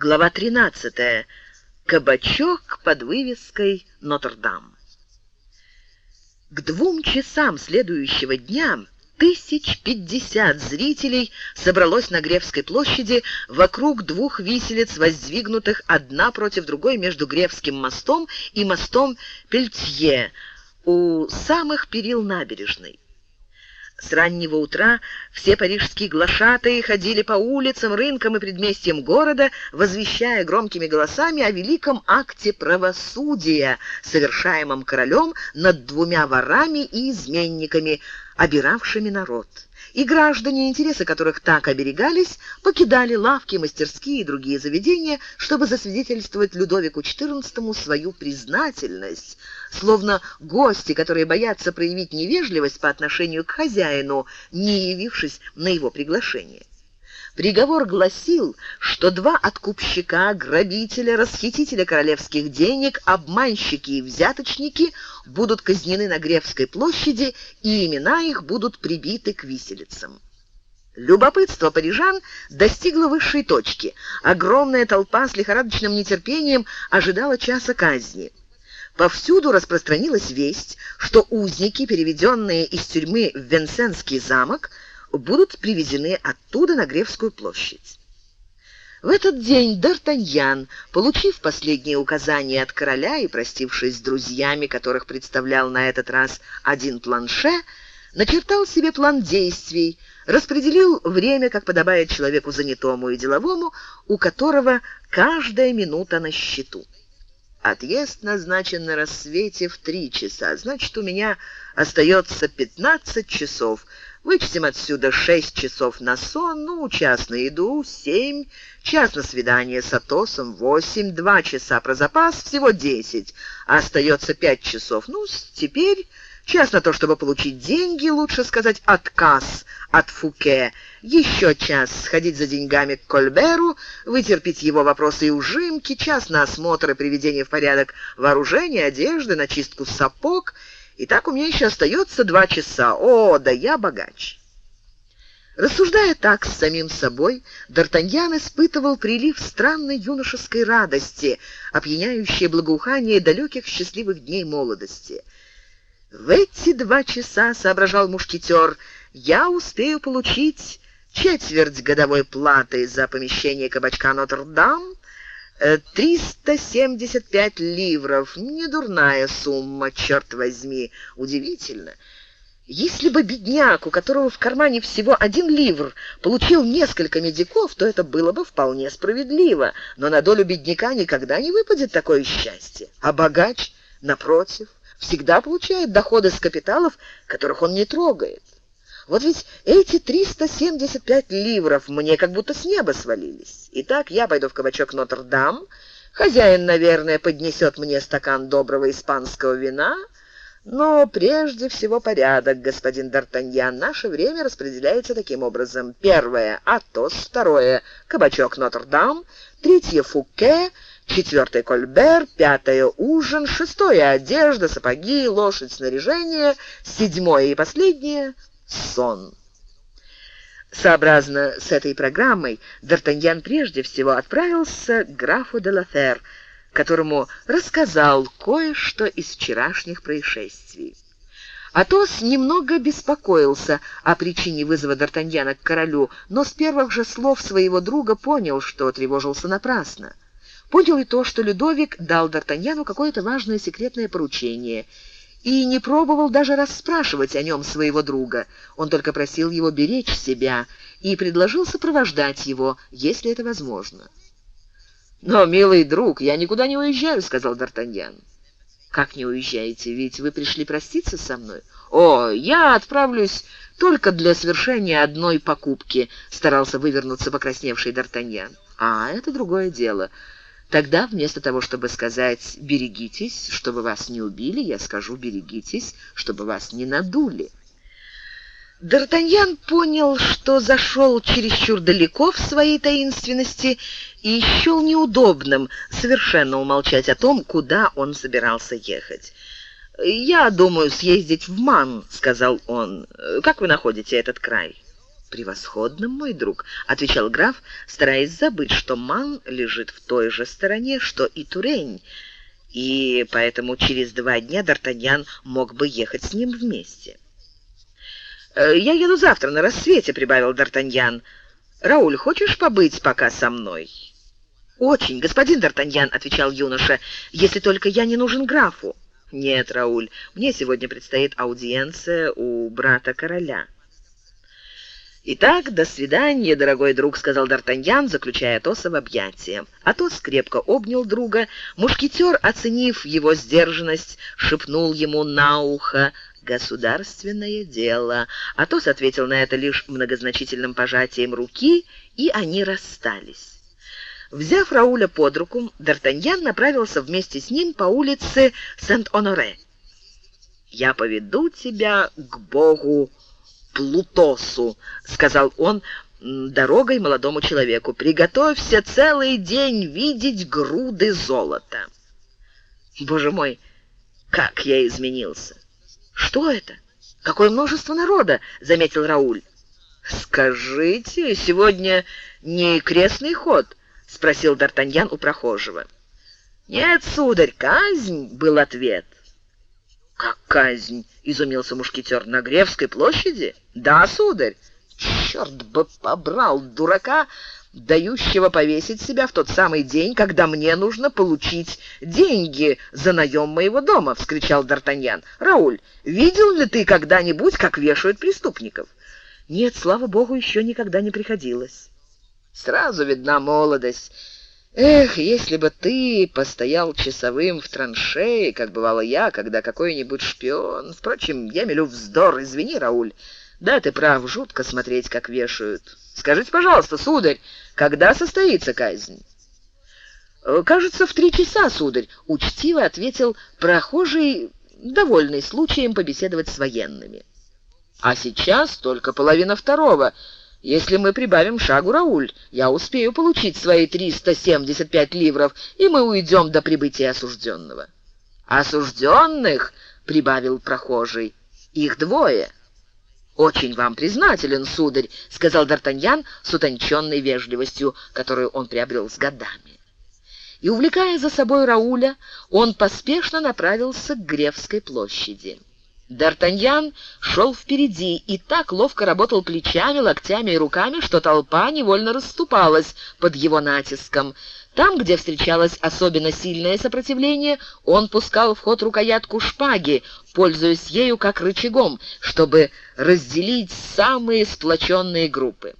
Глава 13. Кабачок под вывеской «Нотр-Дам». К двум часам следующего дня тысяч пятьдесят зрителей собралось на Гревской площади вокруг двух виселиц, воздвигнутых одна против другой между Гревским мостом и мостом Пельтье у самых перил набережной. С раннего утра все парижские глашатые ходили по улицам, рынкам и предместьям города, возвещая громкими голосами о великом акте правосудия, совершаемом королем над двумя ворами и изменниками, обиравшими народ. И граждане, интересы которых так оберегались, покидали лавки, мастерские и другие заведения, чтобы засвидетельствовать Людовику XIV свою признательность, словно гости, которые боятся проявить невежливость по отношению к хозяину, не явившись на его приглашение. Приговор гласил, что два откупщика, грабителя, расхитителя королевских денег, обманщики и взяточники будут казнены на Гревской площади, и имена их будут прибиты к виселицам. Любопытство парижан достигло высшей точки. Огромная толпа с лихорадочным нетерпением ожидала часа казни. Повсюду распространилась весть, что узники, переведенные из тюрьмы в Венсенский замок, будут привезены оттуда на Гревскую площадь. В этот день Д'Артаньян, получив последние указания от короля и простившись с друзьями, которых представлял на этот раз один планше, начертал себе план действий, распределил время, как подобает человеку занятому и деловому, у которого каждая минута на счету. Отъезд назначен на рассвете в три часа, значит, у меня остается пятнадцать часов — Вычтем отсюда шесть часов на сон, ну, час на еду, семь, час на свидание с Атосом, восемь, два часа про запас, всего десять. Остается пять часов. Ну, теперь час на то, чтобы получить деньги, лучше сказать отказ от Фуке. Еще час сходить за деньгами к Кольберу, вытерпеть его вопросы и ужимки, час на осмотр и приведение в порядок вооружения, одежды, на чистку сапог — и так у меня еще остается два часа. О, да я богач. Рассуждая так с самим собой, Д'Артаньян испытывал прилив странной юношеской радости, опьяняющее благоухание далеких счастливых дней молодости. «В эти два часа, — соображал мушкетер, — я успею получить четверть годовой платы за помещение кабачка Нотр-Дам, 375 ливров. Недурная сумма, черт возьми. Удивительно. Если бы бедняк, у которого в кармане всего один ливр, получил несколько медиков, то это было бы вполне справедливо. Но на долю бедняка никогда не выпадет такое счастье. А богач, напротив, всегда получает доходы с капиталов, которых он не трогает. Вот ведь эти 375 ливров мне как будто с неба свалились. Итак, я пойду в кабачок Нотр-Дам. Хозяин, наверное, поднесет мне стакан доброго испанского вина. Но прежде всего порядок, господин Д'Артаньян. Наше время распределяется таким образом. Первое — Атос. Второе — кабачок Нотр-Дам. Третье — Фуке. Четвертое — Кольбер. Пятое — ужин. Шестое — одежда, сапоги, лошадь, снаряжение. Седьмое и последнее — сон. Сообразно с этой программой, Д'Артаньян прежде всего отправился к графу де Лафер, которому рассказал кое-что из вчерашних происшествий. Атос немного беспокоился о причине вызова Д'Артаньяна к королю, но с первых же слов своего друга понял, что тревожился напрасно. Понял и то, что Людовик дал Д'Артаньяну какое-то важное секретное поручение — и не пробовал даже расспрашивать о нем своего друга. Он только просил его беречь себя и предложил сопровождать его, если это возможно. «Но, милый друг, я никуда не уезжаю», — сказал Д'Артаньян. «Как не уезжаете? Ведь вы пришли проститься со мной». «О, я отправлюсь только для совершения одной покупки», — старался вывернуться покрасневший Д'Артаньян. «А, это другое дело». Тогда вместо того, чтобы сказать «берегитесь, чтобы вас не убили», я скажу «берегитесь, чтобы вас не надули». Д'Артаньян понял, что зашел чересчур далеко в своей таинственности и счел неудобным совершенно умолчать о том, куда он собирался ехать. «Я думаю съездить в Ман», — сказал он. «Как вы находите этот край?» «Превосходным, мой друг», — отвечал граф, стараясь забыть, что Ман лежит в той же стороне, что и Турень, и поэтому через два дня Д'Артаньян мог бы ехать с ним вместе. «Э, «Я еду завтра на рассвете», — прибавил Д'Артаньян. «Рауль, хочешь побыть пока со мной?» «Очень, господин Д'Артаньян», — отвечал юноша, — «если только я не нужен графу». «Нет, Рауль, мне сегодня предстоит аудиенция у брата короля». «Итак, до свидания, дорогой друг», — сказал Д'Артаньян, заключая Атоса в объятия. Атос крепко обнял друга. Мушкетер, оценив его сдержанность, шепнул ему на ухо «Государственное дело». Атос ответил на это лишь многозначительным пожатием руки, и они расстались. Взяв Рауля под руку, Д'Артаньян направился вместе с ним по улице Сент-Оноре. «Я поведу тебя к богу Плутосу», — сказал он дорогой молодому человеку. «Приготовься целый день видеть груды золота». «Боже мой, как я изменился!» «Что это? Какое множество народа!» — заметил Рауль. «Скажите, сегодня не крестный ход?» — спросил Д'Артаньян у прохожего. «Нет, сударь, казнь!» — был ответ. «Как казнь?» — изумился мушкетер. «На Гревской площади?» «Да, сударь». «Черт бы побрал дурака, дающего повесить себя в тот самый день, когда мне нужно получить деньги за наем моего дома!» — вскричал Д'Артаньян. «Рауль, видел ли ты когда-нибудь, как вешают преступников?» «Нет, слава богу, еще никогда не приходилось». «Сразу видна молодость». Эх, если бы ты постоял часовым в траншее, как бывало я, когда какой-нибудь шпион... Впрочем, я мелю вздор, извини, Рауль. Да, ты прав, жутко смотреть, как вешают. Скажите, пожалуйста, сударь, когда состоится казнь? «Э, «Кажется, в три часа, сударь», — учтиво ответил прохожий, довольный случаем побеседовать с военными. «А сейчас только половина второго. Если мы прибавим шагу, Рауль, я успею получить свои 375 ливров, и мы уйдем до прибытия осужденного». «Осужденных?» — прибавил прохожий. «Их двое». «Очень вам признателен, сударь», — сказал Д'Артаньян с утонченной вежливостью, которую он приобрел с годами. И, увлекая за собой Рауля, он поспешно направился к Гревской площади. Д'Артаньян шел впереди и так ловко работал плечами, локтями и руками, что толпа невольно расступалась под его натиском. Там, где встречалось особенно сильное сопротивление, он пускал в ход рукоятку шпаги, пользуясь ею как рычагом, чтобы разделить самые сплоченные группы.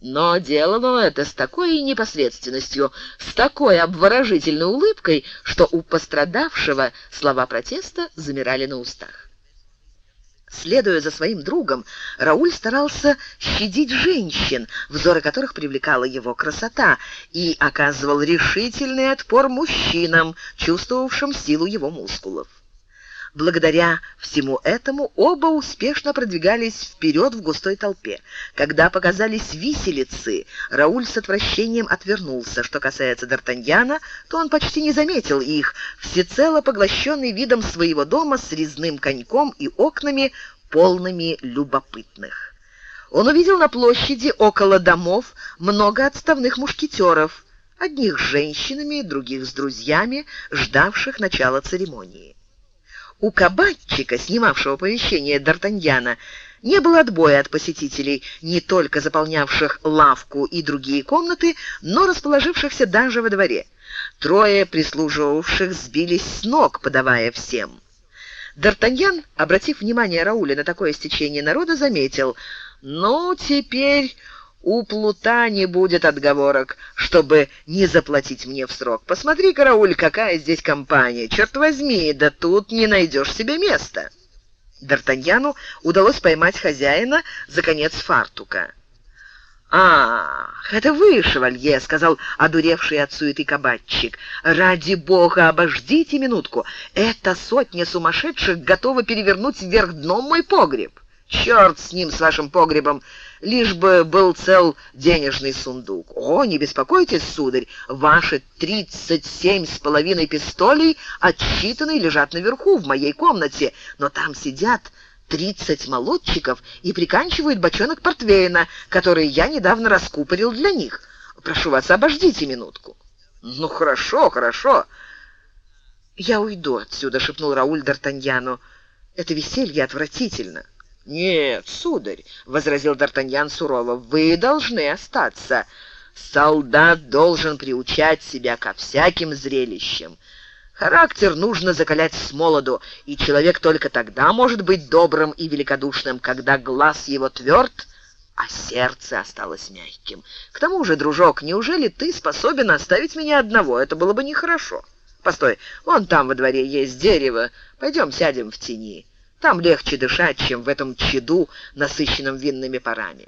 Но делал он это с такой непосредственностью, с такой обворожительной улыбкой, что у пострадавшего слова протеста замирали на устах. Следуя за своим другом, Рауль старался щадить женщин, взоры которых привлекала его красота, и оказывал решительный отпор мужчинам, чувствовавшим силу его мускулов. Благодаря всему этому оба успешно продвигались вперед в густой толпе. Когда показались виселицы, Рауль с отвращением отвернулся. Что касается Д'Артаньяна, то он почти не заметил их, всецело поглощенный видом своего дома с резным коньком и окнами, полными любопытных. Он увидел на площади около домов много отставных мушкетеров, одних с женщинами, других с друзьями, ждавших начала церемонии. У кабачика, снимавшего помещение Д'Артаньяна, не было отбоя от посетителей, не только заполнявших лавку и другие комнаты, но расположившихся даже во дворе. Трое прислуживавших сбились с ног, подавая всем. Д'Артаньян, обратив внимание Рауля на такое стечение народа, заметил, «Ну, теперь у Плута не будет отговорок, чтобы не заплатить мне в срок. Посмотри, карауль, какая здесь компания. Черт возьми, да тут не найдешь себе места». Д'Артаньяну удалось поймать хозяина за конец фартука. «Ах, это вы, шевалье!» — сказал одуревший от суеты кабачик. «Ради бога, обождите минутку. Эта сотня сумасшедших готова перевернуть вверх дном мой погреб. Черт с ним, с вашим погребом, лишь бы был цел денежный сундук. О, не беспокойтесь, сударь, ваши тридцать семь с половиной пистолей отсчитаны и лежат наверху, в моей комнате, но там сидят тридцать молодчиков и приканчивают бочонок портвейна, который я недавно раскупорил для них. Прошу вас, обождите минутку». «Ну, хорошо, хорошо». «Я уйду отсюда», — шепнул Рауль Д'Артаньяну. «Это веселье отвратительно». «Нет, сударь», — возразил Д'Артаньян сурово, — «вы должны остаться. Солдат должен приучать себя ко всяким зрелищам. Характер нужно закалять с молоду, и человек только тогда может быть добрым и великодушным, когда глаз его тверд, а сердце осталось мягким. К тому же, дружок, неужели ты способен оставить меня одного? Это было бы нехорошо. Постой, вон там во дворе есть дерево. Пойдем сядем в тени. Там легче дышать, чем в этом чаду, насыщенном винными парами.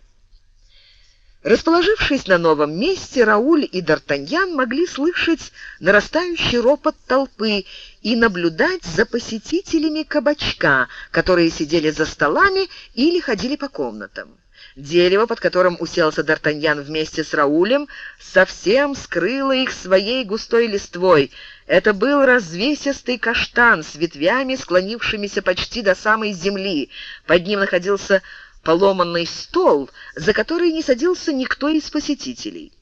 Расположившись на новом месте, Рауль и Д'Артаньян могли слышать нарастающий ропот толпы и наблюдать за посетителями кабачка, которые сидели за столами или ходили по комнатам. Дерево, под которым уселся Д'Артаньян вместе с Раулем, совсем скрыло их своей густой листвой. Это был развесистый каштан с ветвями, склонившимися почти до самой земли. Под ним находился поломанный стол, за который не садился никто из посетителей.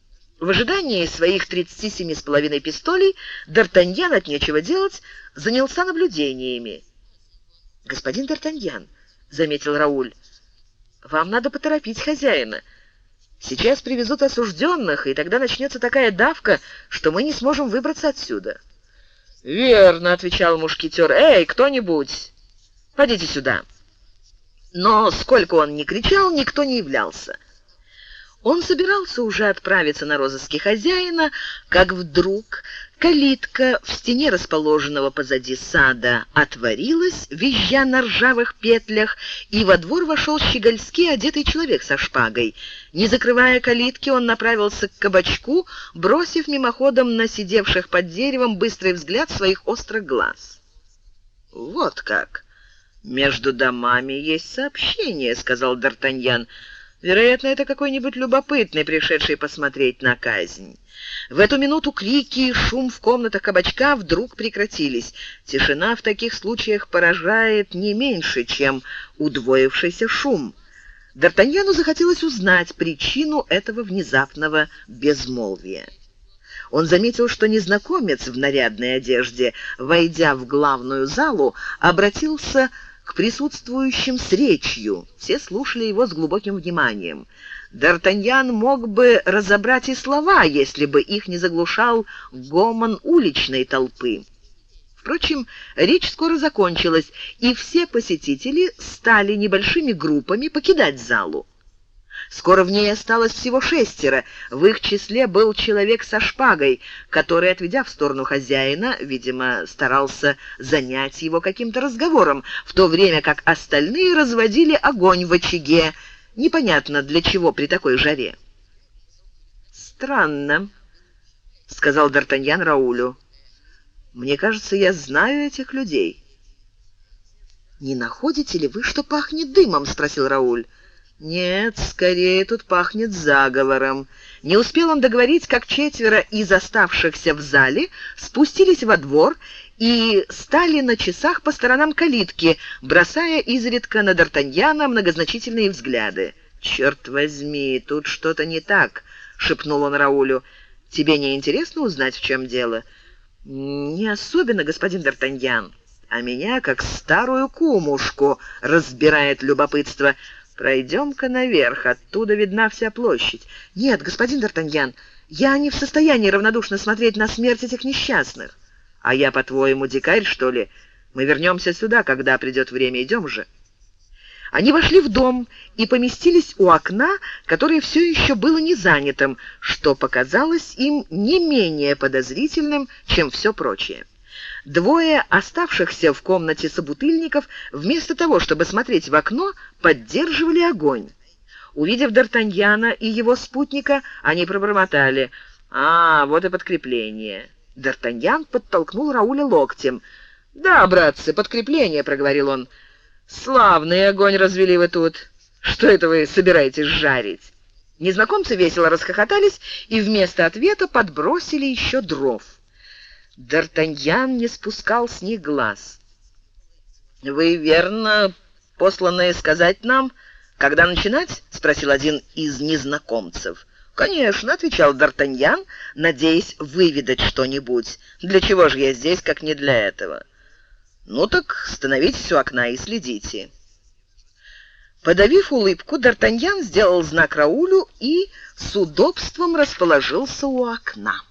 В ожидании своих тридцати семи с половиной пистолей Д'Артаньян от нечего делать занялся наблюдениями. «Господин Д'Артаньян», — заметил Рауль, — вам надо поторопить хозяина. Сейчас привезут осужденных, и тогда начнется такая давка, что мы не сможем выбраться отсюда». «Верно», — отвечал мушкетер. «Эй, кто-нибудь, подите сюда». Но сколько он ни кричал, никто не являлся. Он собирался уже отправиться на розыски хозяина, как вдруг калитка в стене расположенного позади сада отворилась, визжа на ржавых петлях, и во двор вошел щегольский одетый человек со шпагой. Не закрывая калитки, он направился к кабачку, бросив мимоходом на сидевших под деревом быстрый взгляд своих острых глаз. «Вот как! Между домами есть сообщение», — сказал Д'Артаньян. Вероятно, это какой-нибудь любопытный, пришедший посмотреть на казнь. В эту минуту крики и шум в комнатах кабачка вдруг прекратились. Тишина в таких случаях поражает не меньше, чем удвоившийся шум. Д'Артаньяну захотелось узнать причину этого внезапного безмолвия. Он заметил, что незнакомец в нарядной одежде, войдя в главную залу, обратился к присутствующим с речью. Все слушали его с глубоким вниманием. Д'Артаньян мог бы разобрать и слова, если бы их не заглушал гомон уличной толпы. Впрочем, речь скоро закончилась, и все посетители стали небольшими группами покидать залу. Скоро в ней осталось всего шестеро. В их числе был человек со шпагой, который, отведя в сторону хозяина, видимо, старался занять его каким-то разговором, в то время как остальные разводили огонь в очаге, непонятно для чего при такой жаре. «Странно», — сказал Д'Артаньян Раулю. «Мне кажется, я знаю этих людей». «Не находите ли вы, что пахнет дымом?» — спросил Рауль. Нет, скорее тут пахнет заговором. Не успел он договорить, как четверо из оставшихся в зале спустились во двор и стали на часах по сторонам калитки, бросая изредка на Д'Артаньяна многозначительные взгляды. «Черт возьми, тут что-то не так», — шепнул он Раулю. «Тебе не интересно узнать, в чем дело?» «Не особенно, господин Д'Артаньян. А меня, как старую кумушку, разбирает любопытство». Пройдем-ка наверх, оттуда видна вся площадь. Нет, господин Д'Артаньян, я не в состоянии равнодушно смотреть на смерть этих несчастных. А я, по-твоему, дикарь, что ли? Мы вернемся сюда, когда придет время. Идем же». Они вошли в дом и поместились у окна, которое все еще было не занятым, что показалось им не менее подозрительным, чем все прочее. Двое оставшихся в комнате собутыльников, вместо того, чтобы смотреть в окно, поддерживали огонь. Увидев Д'Артаньяна и его спутника, они пробормотали «А, вот и подкрепление». Д'Артаньян подтолкнул Рауля локтем. «Да, братцы, подкрепление», — проговорил он. «Славный огонь развели вы тут. Что это вы собираетесь жарить?» Незнакомцы весело расхохотались и вместо ответа подбросили еще дров. Д'Артаньян не спускал с них глаз. «Вы, верно, посланные сказать нам, когда начинать?» — спросил один из незнакомцев. «Конечно», — отвечал Д'Артаньян, надеясь выведать что-нибудь. «Для чего же я здесь, как не для этого?» «Ну так становитесь у окна и следите». Подавив улыбку, Д'Артаньян сделал знак Раулю и с удобством расположился у окна.